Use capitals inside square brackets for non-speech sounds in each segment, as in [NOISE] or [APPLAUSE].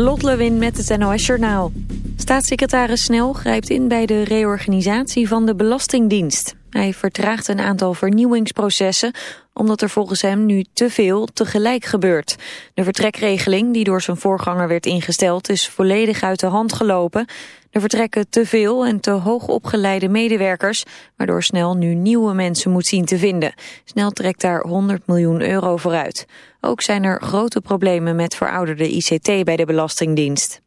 Lot Lewin met het NOS Journaal. Staatssecretaris Snel grijpt in bij de reorganisatie van de Belastingdienst. Hij vertraagt een aantal vernieuwingsprocessen omdat er volgens hem nu te veel tegelijk gebeurt. De vertrekregeling die door zijn voorganger werd ingesteld is volledig uit de hand gelopen. Er vertrekken te veel en te hoog opgeleide medewerkers, waardoor Snel nu nieuwe mensen moet zien te vinden. Snel trekt daar 100 miljoen euro vooruit. Ook zijn er grote problemen met verouderde ICT bij de Belastingdienst.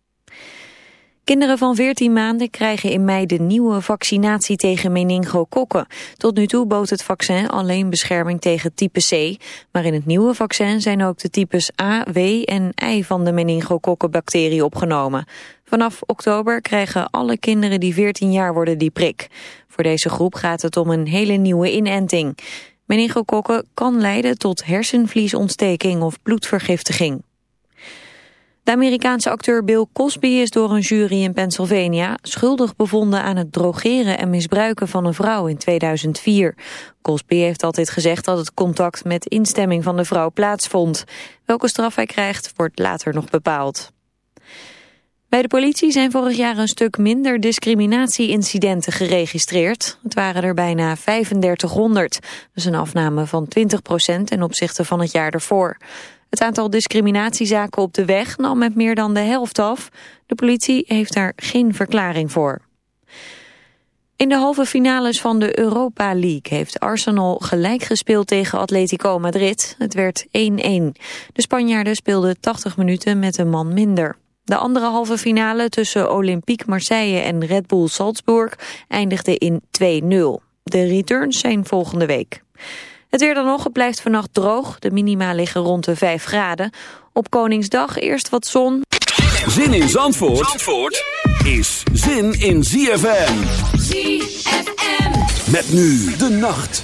Kinderen van 14 maanden krijgen in mei de nieuwe vaccinatie tegen meningokokken. Tot nu toe bood het vaccin alleen bescherming tegen type C. Maar in het nieuwe vaccin zijn ook de types A, W en I van de meningokokkenbacterie opgenomen. Vanaf oktober krijgen alle kinderen die 14 jaar worden die prik. Voor deze groep gaat het om een hele nieuwe inenting. Meningokokken kan leiden tot hersenvliesontsteking of bloedvergiftiging. De Amerikaanse acteur Bill Cosby is door een jury in Pennsylvania schuldig bevonden aan het drogeren en misbruiken van een vrouw in 2004. Cosby heeft altijd gezegd dat het contact met instemming van de vrouw plaatsvond. Welke straf hij krijgt wordt later nog bepaald. Bij de politie zijn vorig jaar een stuk minder discriminatie-incidenten geregistreerd. Het waren er bijna 3500. Dat is een afname van 20% ten opzichte van het jaar ervoor. Het aantal discriminatiezaken op de weg nam met meer dan de helft af. De politie heeft daar geen verklaring voor. In de halve finales van de Europa League heeft Arsenal gelijk gespeeld tegen Atletico Madrid. Het werd 1-1. De Spanjaarden speelden 80 minuten met een man minder. De andere halve finale tussen Olympique Marseille en Red Bull Salzburg eindigde in 2-0. De returns zijn volgende week. Het weer dan nog, het blijft vannacht droog. De minima liggen rond de 5 graden. Op Koningsdag eerst wat zon. Zin in Zandvoort, Zandvoort is zin in ZFM. ZFM. Met nu de nacht.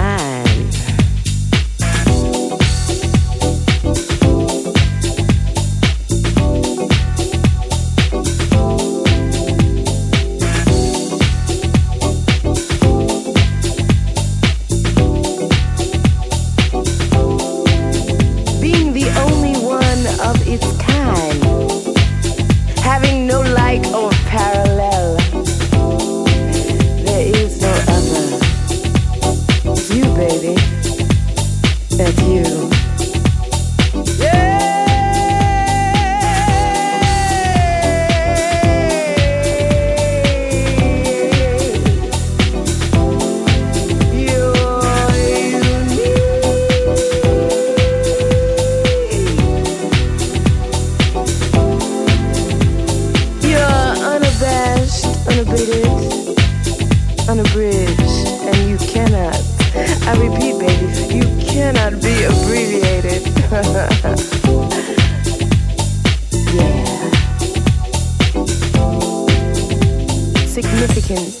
Abbreviated. [LAUGHS] yeah. Significance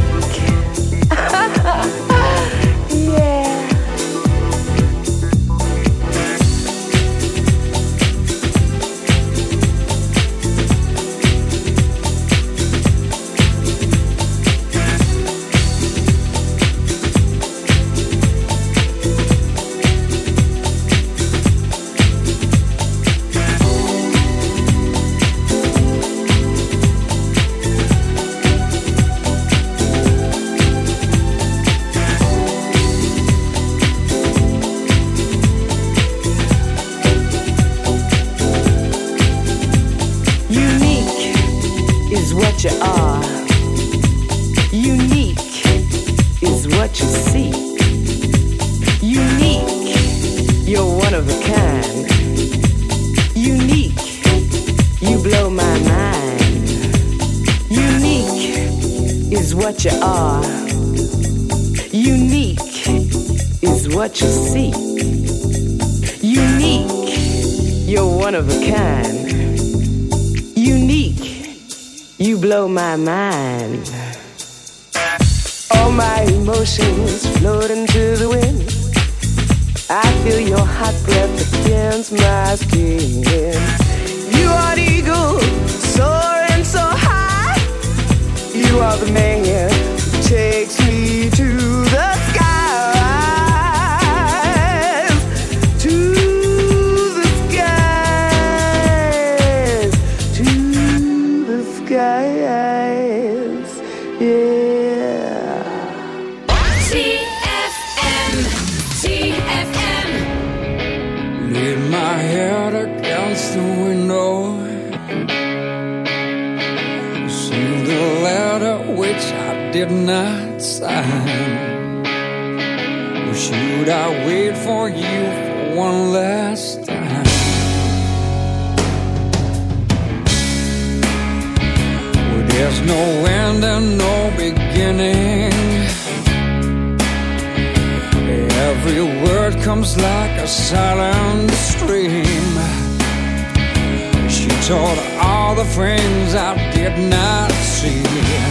Of a kind. Unique, you blow my mind. Unique is what you are. Unique is what you see. Unique, you're one of a kind. Unique, you blow my mind. All my emotions floating to the wind. I feel your hot breath against my skin. You are the eagle, soaring so high. You are the man who takes me to midnight sign. Or should I wait for you for one last time? Well, there's no end and no beginning. Every word comes like a silent stream. She told all the friends I did not see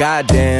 goddamn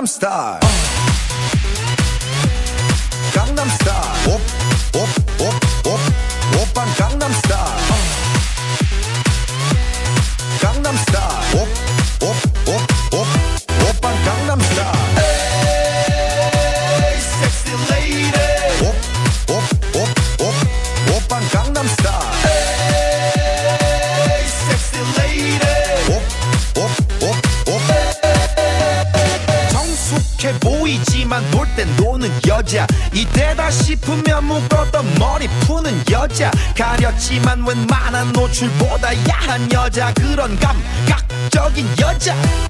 I'm star. 착한 여자 그런 감각적인 여자.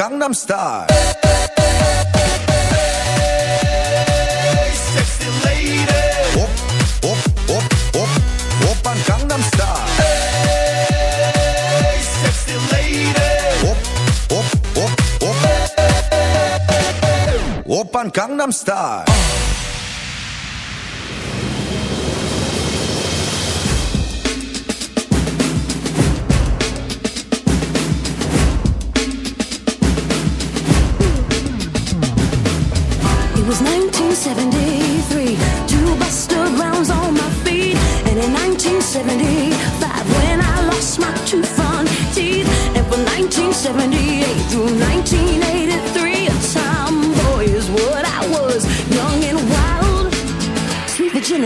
Gangnam star, sexy lady. Op, op, op, op, op aan Gangnam star. Sexy lady. Op, op, op, op. Op aan Gangnam star.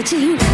to you.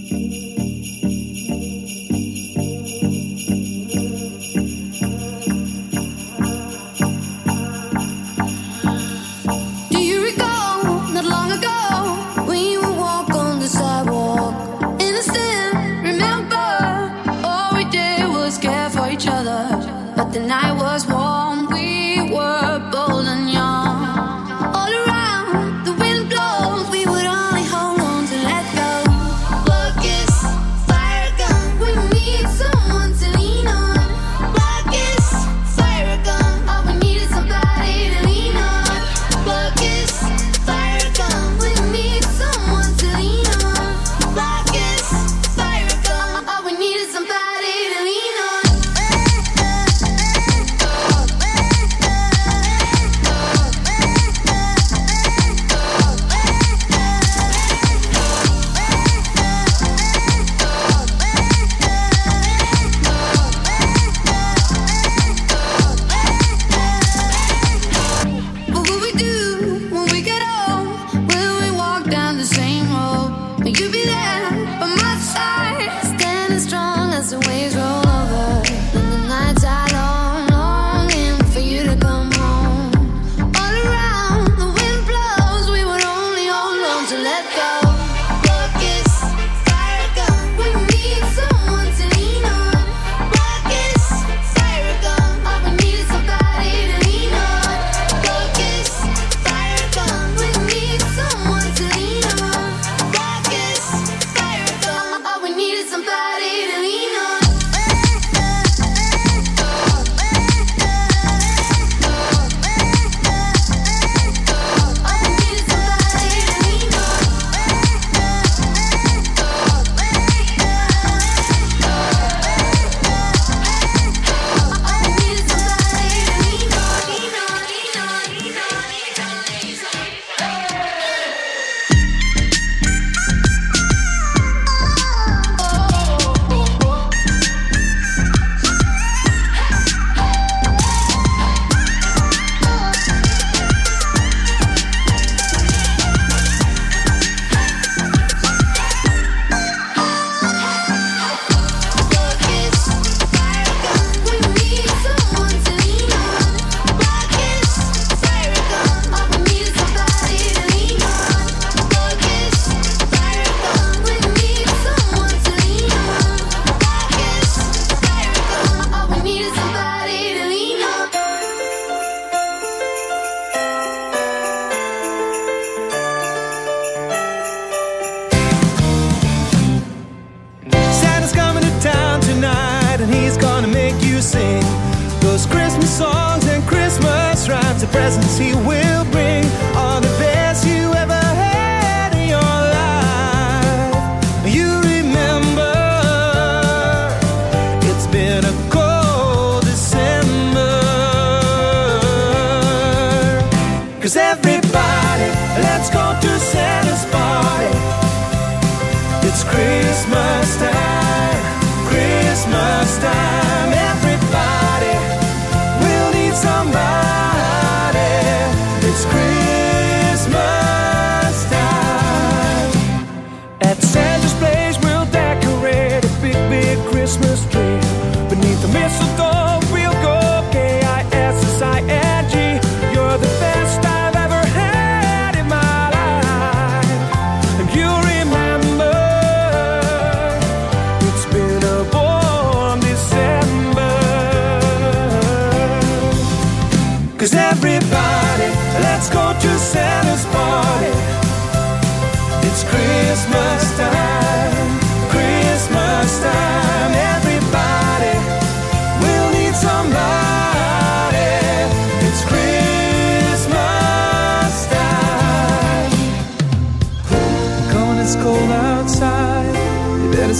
Presents he will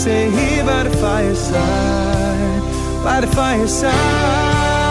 Here by the fireside, by the fireside.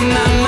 na na